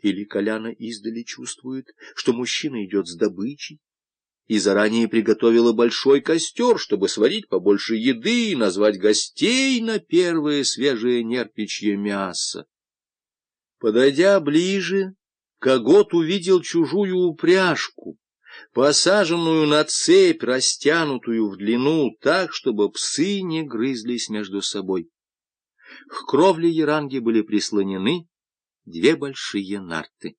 Или Коляна издали чувствует, что мужчина идет с добычей, и заранее приготовила большой костер, чтобы сварить побольше еды и назвать гостей на первое свежее нерпичье мясо. Подойдя ближе, Когот увидел чужую упряжку, посаженную на цепь, растянутую в длину так, чтобы псы не грызлись между собой. К кровле яранги были прислонены две большие нарты.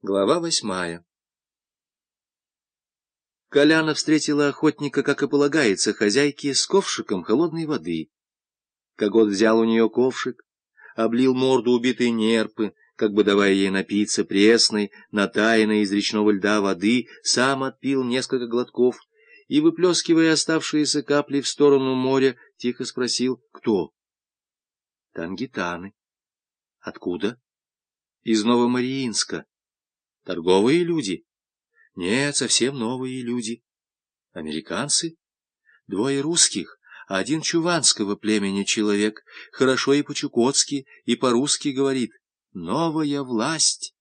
Глава восьмая Коляна встретила охотника, как и полагается, хозяйке с ковшиком холодной воды. Когот взял у нее ковшик, облил морду убитой нерпы, как бы давая ей напиться пресной, натаянной из речного льда воды, сам отпил несколько глотков и, выплескивая оставшиеся капли в сторону моря, тихо спросил, кто? — Тангитаны. — Откуда? — Из Новомариинска. — Торговые люди? — нет, совсем новые люди. Американцы? Двое русских, а один чуванского племени человек. Хорошо и по-чукотски, и по-русски говорит. Новая власть.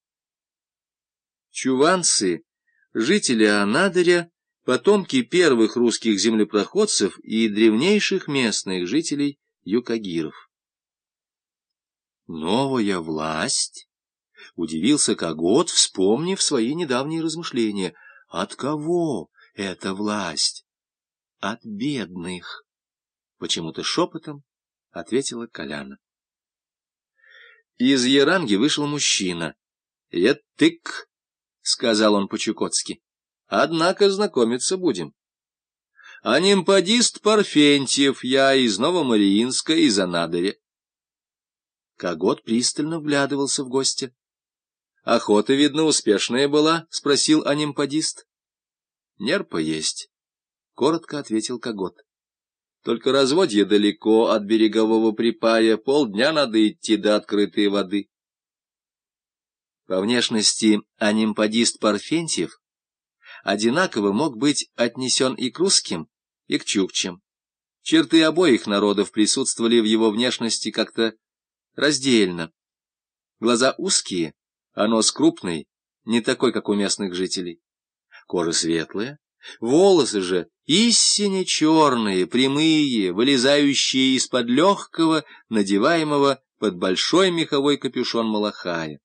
Чуванцы — жители Анадыря, потомки первых русских землепроходцев и древнейших местных жителей юкагиров. Новая власть? Удивился Когот, вспомнив свои недавние размышления. От кого эта власть? От бедных. Почему-то шепотом ответила Коляна. Из Яранги вышел мужчина. «Етык», — сказал он по-чукотски. «Однако знакомиться будем». «Анимпадист Парфентьев, я из Новомариинска, из Анадыря». Когот пристально вглядывался в гостя. — Охота, видно, успешная была? — спросил анимпадист. — Нерпа есть, — коротко ответил Когот. — Только разводье далеко от берегового припая, полдня надо идти до открытой воды. По внешности анимпадист Парфентьев одинаково мог быть отнесен и к русским, и к чукчам. Черты обоих народов присутствовали в его внешности как-то раздельно. Глаза узкие, а нос крупный, не такой, как у местных жителей. Кожа светлая, волосы же истинно черные, прямые, вылезающие из-под легкого, надеваемого под большой меховой капюшон малахая.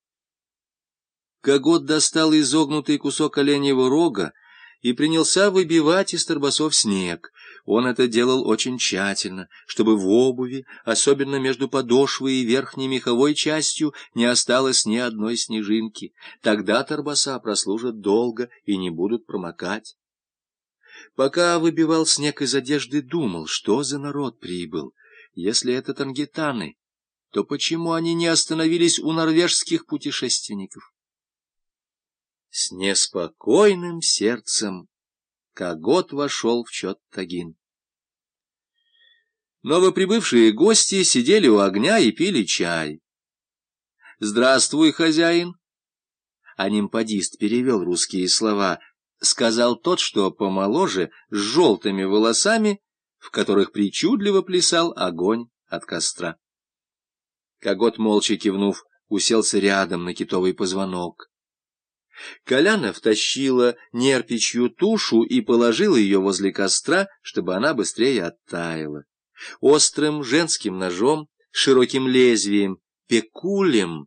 Когот достал изогнутый кусок оленьего рога и принялся выбивать из торбосов снег. Он это делал очень тщательно, чтобы в обуви, особенно между подошвой и верхней меховой частью, не осталось ни одной снежинки. Тогда торбоса прослужат долго и не будут промокать. Пока выбивал снег из одежды, думал, что за народ прибыл. Если это тангитаны, то почему они не остановились у норвежских путешественников? С неспокойным сердцем Когот вошел в Чоттагин. Новоприбывшие гости сидели у огня и пили чай. «Здравствуй, хозяин!» Анимпадист перевел русские слова. Сказал тот, что помоложе, с желтыми волосами, в которых причудливо плясал огонь от костра. Когот, молча кивнув, уселся рядом на китовый позвонок. Коляна втащила нерпичью тушу и положила ее возле костра, чтобы она быстрее оттаяла. Острым женским ножом, широким лезвием, пекулем,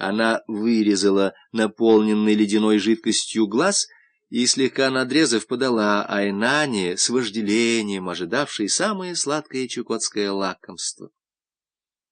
она вырезала наполненный ледяной жидкостью глаз и, слегка надрезав, подала Айнане с вожделением, ожидавшей самое сладкое чукотское лакомство.